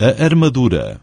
a armadura.